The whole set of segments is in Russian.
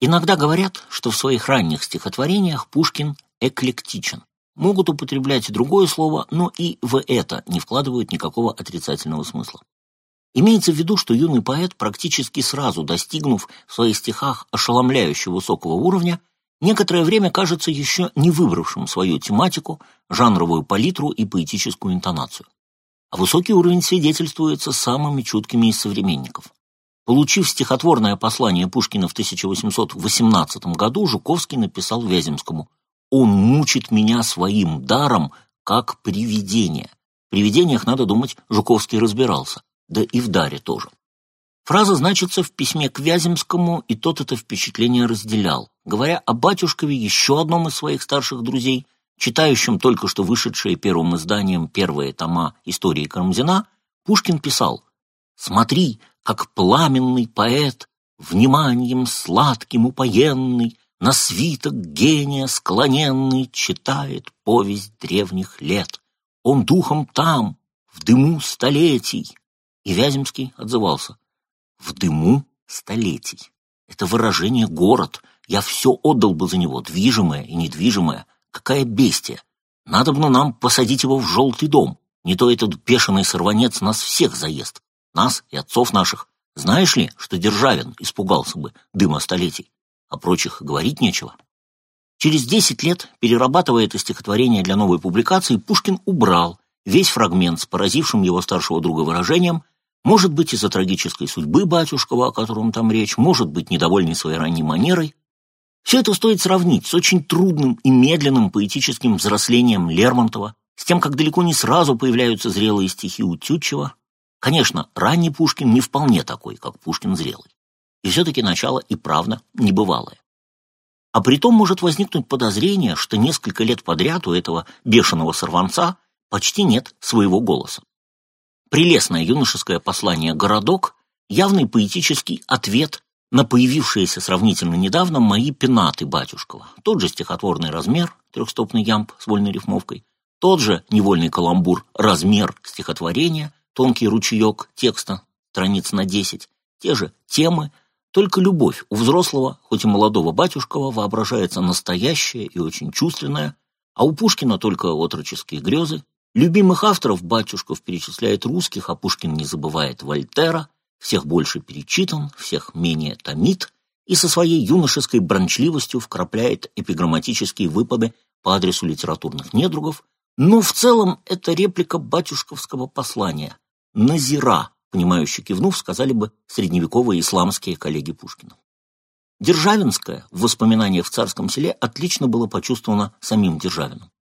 Иногда говорят, что в своих ранних стихотворениях Пушкин эклектичен. Могут употреблять другое слово, но и в это не вкладывают никакого отрицательного смысла. Имеется в виду, что юный поэт, практически сразу достигнув в своих стихах ошеломляющего высокого уровня, некоторое время кажется еще не выбравшим свою тематику, жанровую палитру и поэтическую интонацию. А высокий уровень свидетельствуется самыми чуткими из современников. Получив стихотворное послание Пушкина в 1818 году, Жуковский написал Вяземскому «Он мучит меня своим даром, как привидение». В привидениях, надо думать, Жуковский разбирался, да и в даре тоже. Фраза значится в письме к Вяземскому, и тот это впечатление разделял, говоря о батюшкове еще одном из своих старших друзей, читающем только что вышедшее первым изданием первые тома истории Карамзина, Пушкин писал «Смотри, как пламенный поэт, вниманием сладким упоенный, на свиток гения склоненный читает повесть древних лет. Он духом там, в дыму столетий. И Вяземский отзывался. В дыму столетий. Это выражение «город». Я все отдал бы за него, движимое и недвижимое. Какая бестия! Надо бы нам посадить его в желтый дом. Не то этот бешеный сорванец нас всех заест нас и отцов наших. Знаешь ли, что Державин испугался бы дыма столетий? О прочих говорить нечего. Через десять лет, перерабатывая это стихотворение для новой публикации, Пушкин убрал весь фрагмент с поразившим его старшего друга выражением может быть, из-за трагической судьбы батюшкова, о котором там речь, может быть, недовольный своей ранней манерой. Все это стоит сравнить с очень трудным и медленным поэтическим взрослением Лермонтова, с тем, как далеко не сразу появляются зрелые стихи у Тютчева, Конечно, ранний Пушкин не вполне такой, как Пушкин зрелый. И все-таки начало и правда небывалое. А притом может возникнуть подозрение, что несколько лет подряд у этого бешеного сорванца почти нет своего голоса. Прелестное юношеское послание «Городок» — явный поэтический ответ на появившиеся сравнительно недавно мои пенаты Батюшкова. Тот же стихотворный размер, трехстопный ямб с вольной рифмовкой, тот же невольный каламбур «размер стихотворения», тонкий ручеек текста, страниц на десять, те же темы, только любовь у взрослого, хоть и молодого батюшкова, воображается настоящая и очень чувственная, а у Пушкина только отроческие грезы. Любимых авторов батюшков перечисляет русских, а Пушкин не забывает Вольтера, всех больше перечитан, всех менее томит, и со своей юношеской брончливостью вкрапляет эпиграмматические выпады по адресу литературных недругов, но в целом это реплика батюшковского послания – «назира», понимающе кивнув, сказали бы средневековые исламские коллеги Пушкина. Державинское в воспоминаниях в царском селе отлично было почувствовано самим Державиным.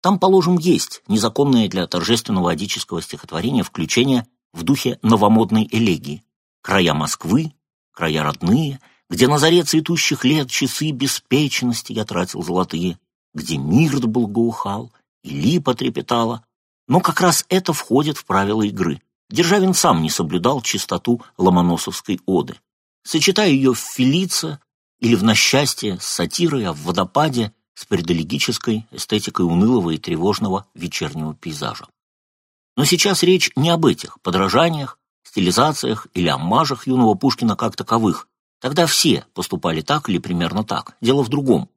Там, положим, есть незаконное для торжественного одического стихотворения включение в духе новомодной элегии. Края Москвы, края родные, где на заре цветущих лет часы беспечности я тратил золотые, где мир благоухал и липа трепетала. Но как раз это входит в правила игры. Державин сам не соблюдал чистоту ломоносовской оды. Сочетая ее в Фелице или в «Насчастье» с сатирой, а в «Водопаде» с предолегической эстетикой унылого и тревожного вечернего пейзажа. Но сейчас речь не об этих подражаниях, стилизациях или аммажах юного Пушкина как таковых. Тогда все поступали так или примерно так. Дело в другом.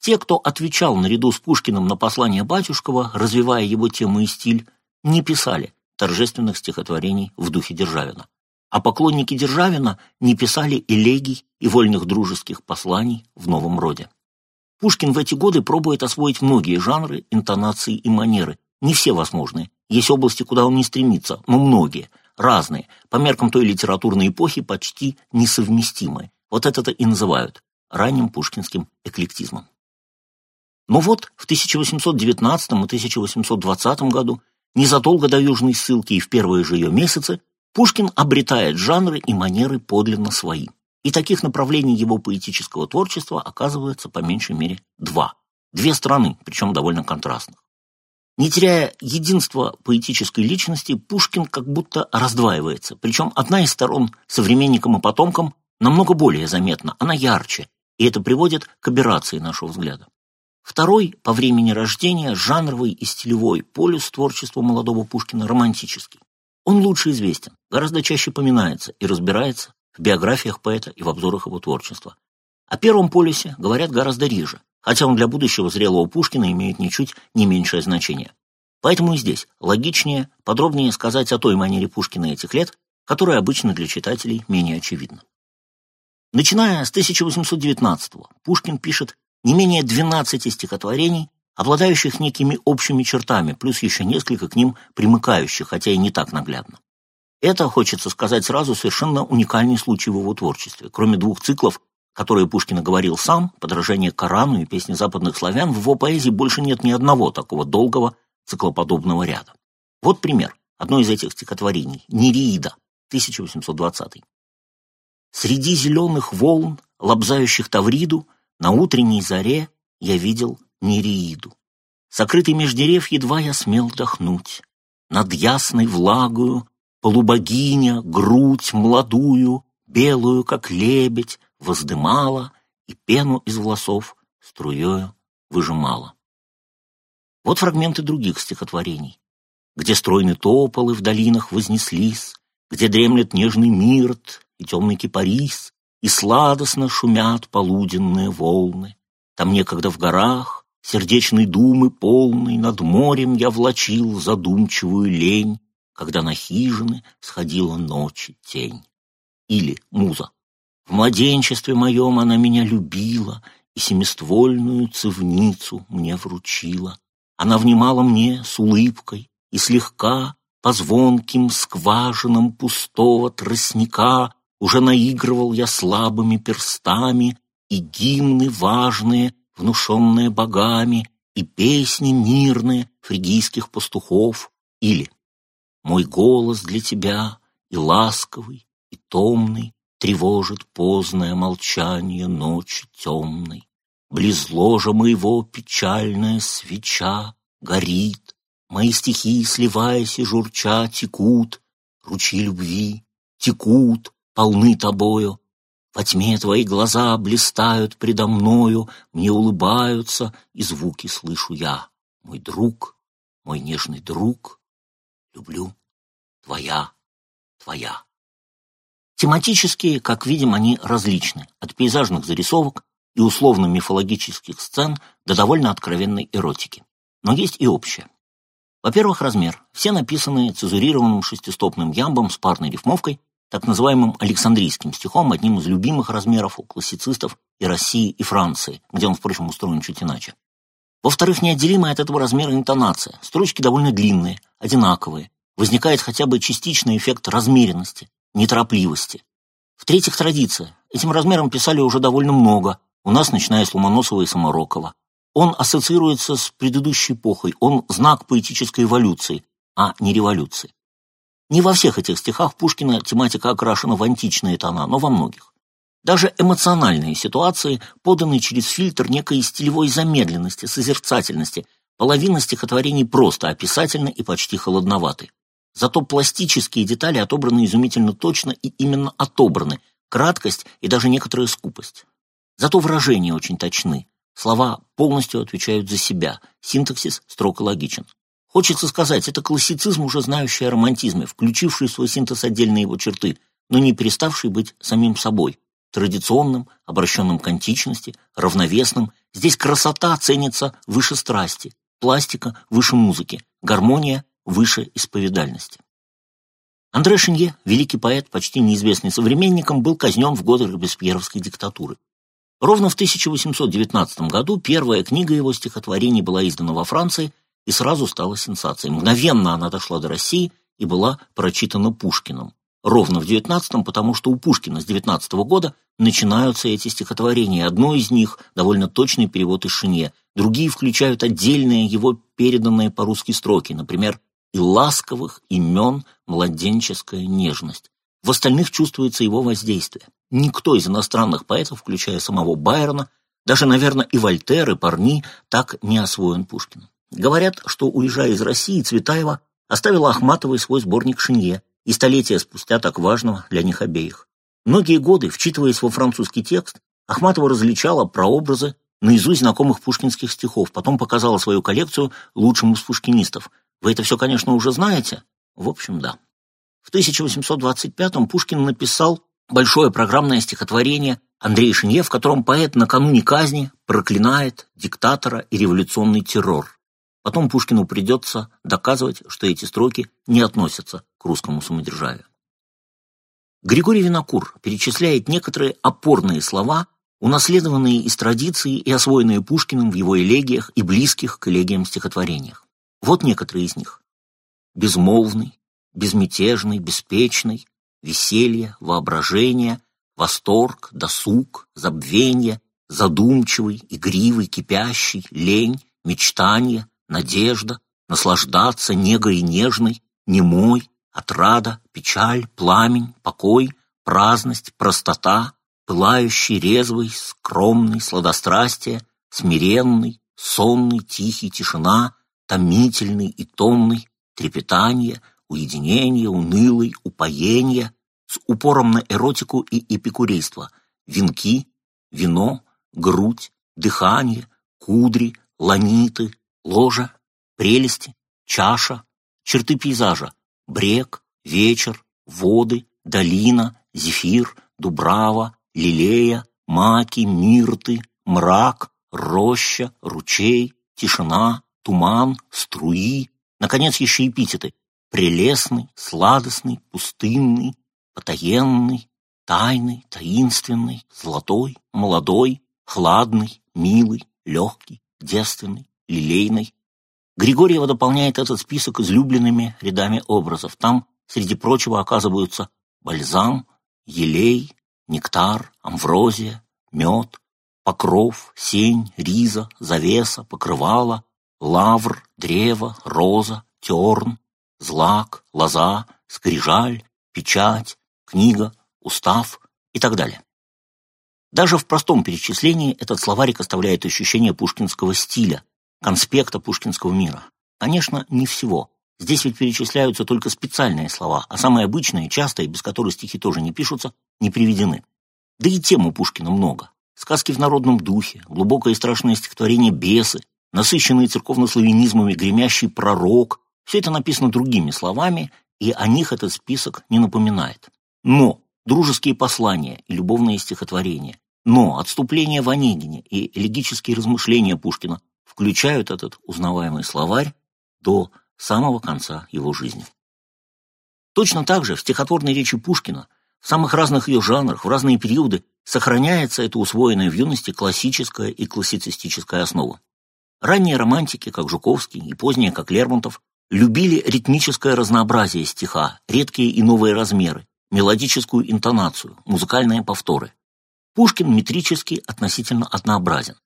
Те, кто отвечал наряду с Пушкиным на послание Батюшкова, развивая его тему и стиль, не писали, торжественных стихотворений в духе Державина. А поклонники Державина не писали элегий и вольных дружеских посланий в новом роде. Пушкин в эти годы пробует освоить многие жанры, интонации и манеры. Не все возможные. Есть области, куда он не стремится, но многие, разные, по меркам той литературной эпохи почти несовместимые. Вот это-то и называют ранним пушкинским эклектизмом. Но вот в 1819 и 1820 году Незадолго до южной ссылки и в первые же ее месяцы Пушкин обретает жанры и манеры подлинно свои. И таких направлений его поэтического творчества оказывается по меньшей мере два. Две стороны, причем довольно контрастных. Не теряя единства поэтической личности, Пушкин как будто раздваивается. Причем одна из сторон современникам и потомкам намного более заметна, она ярче, и это приводит к аберрации нашего взгляда. Второй по времени рождения жанровый и стилевой полюс творчества молодого Пушкина романтический. Он лучше известен, гораздо чаще поминается и разбирается в биографиях поэта и в обзорах его творчества. О Первом полюсе говорят гораздо реже, хотя он для будущего зрелого Пушкина имеет ничуть не меньшее значение. Поэтому и здесь логичнее, подробнее сказать о той манере Пушкина этих лет, которая обычно для читателей менее очевидна. Начиная с 1819-го, Пушкин пишет не менее 12 стихотворений, обладающих некими общими чертами, плюс еще несколько к ним примыкающих, хотя и не так наглядно. Это, хочется сказать сразу, совершенно уникальный случай в его творчестве. Кроме двух циклов, которые Пушкин говорил сам, «Подражение Корану» и «Песни западных славян», в его поэзии больше нет ни одного такого долгого циклоподобного ряда. Вот пример. Одно из этих стихотворений «Нереида», 1820. Среди зеленых волн, лобзающих Тавриду, на утренней заре я видел Нереиду. Сокрытый меж дерев едва я смел вдохнуть. Над ясной влагою полубогиня грудь молодую, белую, как лебедь, воздымала и пену из волосов струею выжимала. Вот фрагменты других стихотворений, где стройны тополы в долинах вознеслись, где дремлет нежный мирт и темный кипарис, и сладостно шумят полуденные волны. Там некогда в горах, сердечной думы полной, над морем я влачил задумчивую лень, когда на хижины сходила ночи тень. Или муза. В младенчестве моем она меня любила и семиствольную цивницу мне вручила. Она внимала мне с улыбкой и слегка по звонким скважинам пустого тростника уже наигрывал я слабыми перстами и гимны важные, внушенные богами, и песни мирные фригийских пастухов, или «Мой голос для тебя и ласковый, и томный тревожит поздное молчание ночи темной. Близ ложа моего печальная свеча горит, Мои стихи, сливаясь и журча, текут, Ручьи любви текут, полны тобою. Во тьме твои глаза блистают предо мною, Мне улыбаются, и звуки слышу я. Мой друг, мой нежный друг, люблю, твоя, твоя. Тематические, как видим, они различны, от пейзажных зарисовок и условно-мифологических сцен до довольно откровенной эротики. Но есть и общее. Во-первых, размер. Все написаны цезурированным шестистопным ямбом с парной рифмовкой, так называемым Александрийским стихом, одним из любимых размеров у классицистов и России, и Франции, где он, впрочем, устроен чуть иначе. Во-вторых, неотделимая от этого размера интонация. Строчки довольно длинные, одинаковые. Возникает хотя бы частичный эффект размеренности, неторопливости. В-третьих, традиция. Этим размером писали уже довольно много, у нас, начиная с Ломоносова и Саморокова. Он ассоциируется с предыдущей эпохой, он знак поэтической эволюции, а не революции. Не во всех этих стихах Пушкина тематика окрашена в античные тона, но во многих. Даже эмоциональные ситуации поданы через фильтр некой стилевой замедленности, созерцательности. Половина стихотворений просто описательны и почти холодноваты. Зато пластические детали отобраны изумительно точно и именно отобраны, краткость и даже некоторая скупость. Зато выражения очень точны. Слова полностью отвечают за себя, синтаксис строго логичен. Хочется сказать, это классицизм, уже знающий о романтизме, включивший в свой синтез отдельные его черты, но не переставший быть самим собой, традиционным, обращенным к античности, равновесным. Здесь красота ценится выше страсти, пластика выше музыки, гармония выше исповедальности. Андре Шинье, великий поэт, почти неизвестный современникам, был казнен в годы Робеспьеровской диктатуры. Ровно в 1819 году первая книга его стихотворений была издана во Франции и сразу стала сенсацией. Мгновенно она дошла до России и была прочитана Пушкиным. Ровно в 19-м, потому что у Пушкина с 19 -го года начинаются эти стихотворения. Одно из них – довольно точный перевод из Шинье. Другие включают отдельные его переданные по-русски строки, например, и ласковых имен младенческая нежность. В остальных чувствуется его воздействие. Никто из иностранных поэтов, включая самого Байрона, даже, наверное, и Вольтер, и Парни, так не освоен Пушкиным. Говорят, что, уезжая из России, Цветаева оставила Ахматовой свой сборник Шинье, и столетия спустя так важного для них обеих. Многие годы, вчитываясь во французский текст, Ахматова различала прообразы наизусть знакомых пушкинских стихов, потом показала свою коллекцию лучшим из пушкинистов, вы это все, конечно, уже знаете? В общем, да. В 1825-м Пушкин написал большое программное стихотворение Андрей Шинье, в котором поэт накануне казни проклинает диктатора и революционный террор. Потом Пушкину придется доказывать, что эти строки не относятся к русскому самодержавию. Григорий Винокур перечисляет некоторые опорные слова, унаследованные из традиции и освоенные Пушкиным в его элегиях и близких к элегиям стихотворениях. Вот некоторые из них. Безмолвный, безмятежный, беспечный, веселье, воображение, восторг, досуг, забвенье, задумчивый, игривый, кипящий, лень, мечтание, надежда, наслаждаться негой нежной, немой, отрада, печаль, пламень, покой, праздность, простота, пылающий, резвый, скромный, сладострастие, смиренный, сонный, тихий, тишина, томительный и томный, трепетание, уединение, унылый, упоение, с упором на эротику и эпикурейство, венки, вино, грудь, дыхание, кудри, ланиты, ложа, прелести, чаша, черты пейзажа, брег, вечер, воды, долина, зефир, дубрава, лилея, маки, мирты, мрак, роща, ручей, тишина, туман, струи, наконец еще эпитеты прелестный, сладостный, пустынный, потаенный, тайный, таинственный, золотой, молодой, хладный, милый, легкий, девственный, лилейный. Григорьева дополняет этот список излюбленными рядами образов. Там, среди прочего, оказываются бальзам, елей, нектар, амврозия, мед, покров, сень, риза, завеса, покрывало, лавр, древо, роза, терн, злак, лоза, скрижаль, печать, книга, устав и так далее. Даже в простом перечислении этот словарик оставляет ощущение пушкинского стиля, конспекта пушкинского мира. Конечно, не всего. Здесь ведь перечисляются только специальные слова, а самые обычные, частые, без которых стихи тоже не пишутся, не приведены. Да и тем у Пушкина много. Сказки в народном духе, глубокое и страшное стихотворение «Бесы», насыщенные церковно-славянизмами гремящий пророк. Все это написано другими словами, и о них этот список не напоминает. Но дружеские послания и любовные стихотворения, но отступление в Онегине и элегические размышления Пушкина включают этот узнаваемый словарь до самого конца его жизни. Точно так же в стихотворной речи Пушкина в самых разных ее жанрах, в разные периоды сохраняется эта усвоенная в юности классическая и классицистическая основа. Ранние романтики, как Жуковский, и поздние, как Лермонтов, любили ритмическое разнообразие стиха, редкие и новые размеры, мелодическую интонацию, музыкальные повторы. Пушкин метрически относительно однообразен.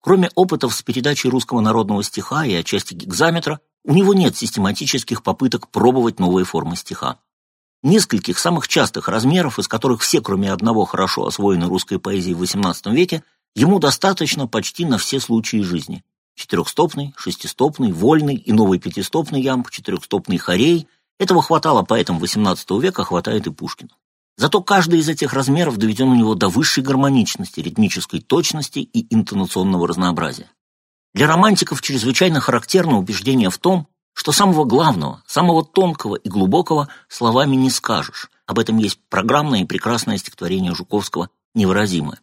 Кроме опытов с передачей русского народного стиха и отчасти гигзаметра, у него нет систематических попыток пробовать новые формы стиха. Нескольких самых частых размеров, из которых все, кроме одного, хорошо освоены русской поэзией в XVIII веке, ему достаточно почти на все случаи жизни четырехстопный, шестистопный, вольный и новый пятистопный ямб, четырехстопный хорей. Этого хватало поэтам XVIII века, хватает и Пушкину. Зато каждый из этих размеров доведен у него до высшей гармоничности, ритмической точности и интонационного разнообразия. Для романтиков чрезвычайно характерно убеждение в том, что самого главного, самого тонкого и глубокого словами не скажешь. Об этом есть программное и прекрасное стихотворение Жуковского «Невыразимое».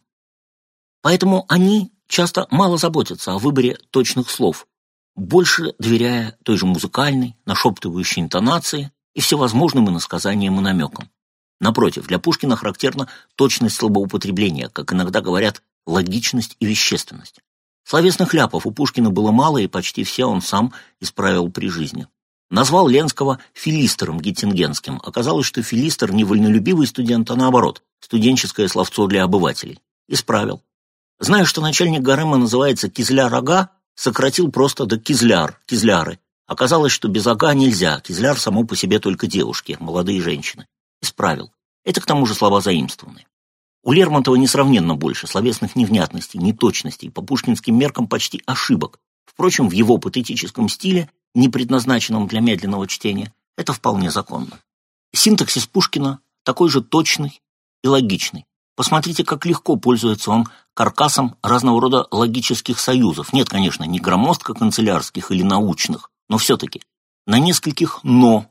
Поэтому они часто мало заботятся о выборе точных слов, больше доверяя той же музыкальной, нашептывающей интонации и всевозможным иносказаниям и намекам. Напротив, для Пушкина характерна точность слабоупотребления, как иногда говорят, логичность и вещественность. Словесных ляпов у Пушкина было мало, и почти все он сам исправил при жизни. Назвал Ленского филистером геттингенским. Оказалось, что филистер не вольнолюбивый студент, а наоборот, студенческое словцо для обывателей. Исправил. Зная, что начальник Гарема называется Кизляр-ага, сократил просто до Кизляр, Кизляры. Оказалось, что без ага нельзя, Кизляр само по себе только девушки, молодые женщины. Исправил. Это к тому же слова заимствованные. У Лермонтова несравненно больше словесных невнятностей, неточностей, по пушкинским меркам почти ошибок. Впрочем, в его патетическом стиле, не предназначенном для медленного чтения, это вполне законно. Синтаксис Пушкина такой же точный и логичный. Посмотрите, как легко пользуется он каркасом разного рода логических союзов. Нет, конечно, не громоздко канцелярских или научных, но все-таки на нескольких «но»,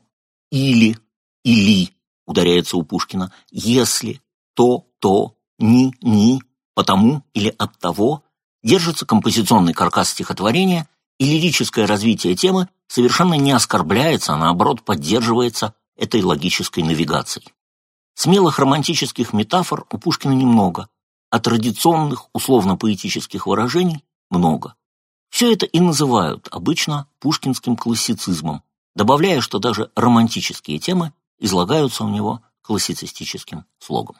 «или», «или» ударяется у Пушкина, «если», «то», «то», ни, ни, потому или от того держится композиционный каркас стихотворения, и лирическое развитие темы совершенно не оскорбляется, а наоборот поддерживается этой логической навигацией. Смелых романтических метафор у Пушкина немного, а традиционных условно-поэтических выражений много. Все это и называют обычно пушкинским классицизмом, добавляя, что даже романтические темы излагаются у него классицистическим слогом.